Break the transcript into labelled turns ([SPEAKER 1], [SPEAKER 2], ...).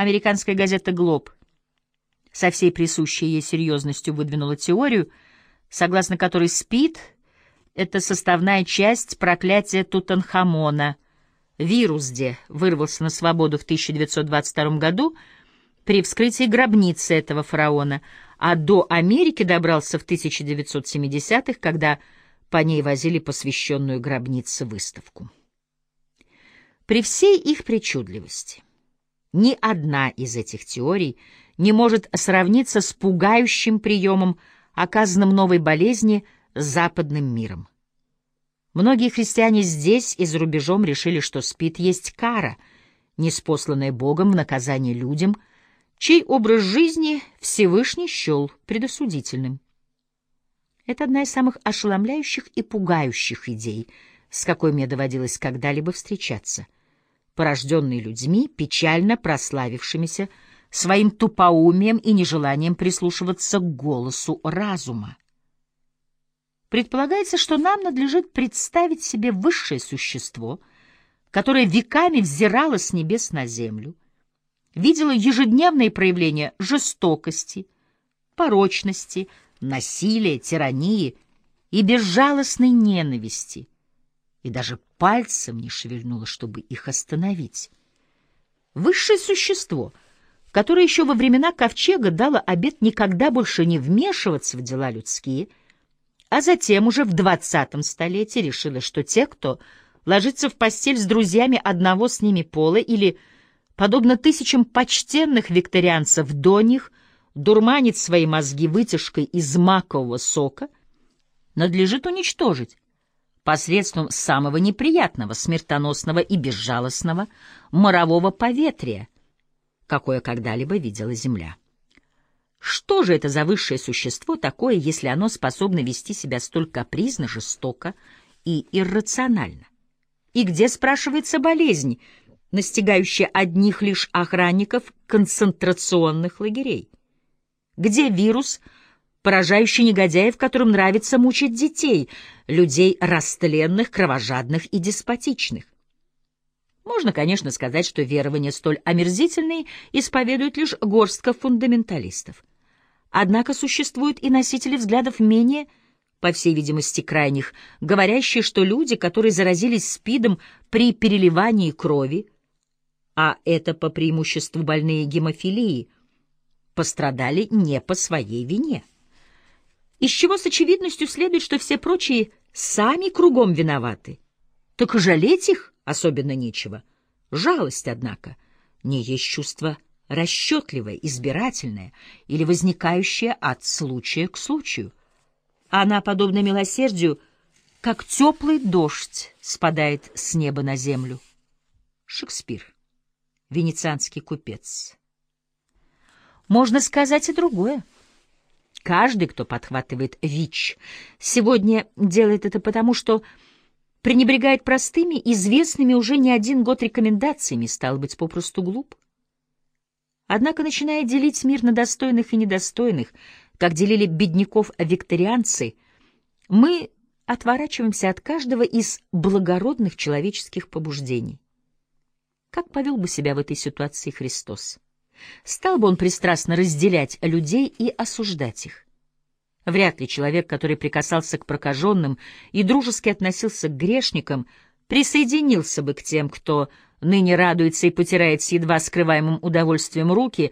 [SPEAKER 1] Американская газета «Глоб» со всей присущей ей серьезностью выдвинула теорию, согласно которой СПИД — это составная часть проклятия Тутанхамона. Вирус, где вырвался на свободу в 1922 году при вскрытии гробницы этого фараона, а до Америки добрался в 1970-х, когда по ней возили посвященную гробнице выставку. При всей их причудливости ни одна из этих теорий не может сравниться с пугающим приемом, оказанным новой болезни западным миром. Многие христиане здесь и за рубежом решили, что спит есть кара, неспосланная Богом в наказание людям, чей образ жизни Всевышний счел предосудительным. Это одна из самых ошеломляющих и пугающих идей, с какой мне доводилось когда-либо встречаться — порожденный людьми, печально прославившимися своим тупоумием и нежеланием прислушиваться к голосу разума. Предполагается, что нам надлежит представить себе высшее существо, которое веками взирало с небес на землю, видело ежедневные проявления жестокости, порочности, насилия, тирании и безжалостной ненависти, и даже пальцем не шевельнула, чтобы их остановить. Высшее существо, которое еще во времена Ковчега дало обет никогда больше не вмешиваться в дела людские, а затем уже в двадцатом столетии решило, что те, кто ложится в постель с друзьями одного с ними пола или, подобно тысячам почтенных викторианцев до них, дурманит свои мозги вытяжкой из макового сока, надлежит уничтожить, посредством самого неприятного, смертоносного и безжалостного морового поветрия, какое когда-либо видела Земля. Что же это за высшее существо такое, если оно способно вести себя столь капризно, жестоко и иррационально? И где, спрашивается, болезнь, настигающая одних лишь охранников концентрационных лагерей? Где вирус — поражающий негодяев, которым нравится мучить детей, людей растленных, кровожадных и деспотичных. Можно, конечно, сказать, что верования столь омерзительные исповедуют лишь горстка фундаменталистов. Однако существуют и носители взглядов менее, по всей видимости, крайних, говорящие, что люди, которые заразились СПИДом при переливании крови, а это по преимуществу больные гемофилией, пострадали не по своей вине из чего с очевидностью следует, что все прочие сами кругом виноваты. Так и жалеть их особенно нечего. Жалость, однако, не есть чувство расчетливое, избирательное или возникающее от случая к случаю. Она, подобно милосердию, как теплый дождь спадает с неба на землю. Шекспир. Венецианский купец. Можно сказать и другое. Каждый, кто подхватывает ВИЧ, сегодня делает это потому, что пренебрегает простыми, известными уже не один год рекомендациями, стал быть, попросту глуп. Однако, начиная делить мир на достойных и недостойных, как делили бедняков-викторианцы, мы отворачиваемся от каждого из благородных человеческих побуждений. Как повел бы себя в этой ситуации Христос? Стал бы он пристрастно разделять людей и осуждать их? Вряд ли человек, который прикасался к прокаженным и дружески относился к грешникам, присоединился бы к тем, кто ныне радуется и потирает с едва скрываемым удовольствием руки,